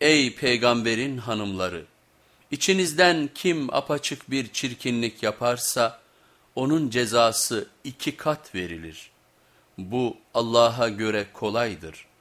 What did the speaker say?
Ey peygamberin hanımları! İçinizden kim apaçık bir çirkinlik yaparsa onun cezası iki kat verilir. Bu Allah'a göre kolaydır.''